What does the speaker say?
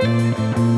Música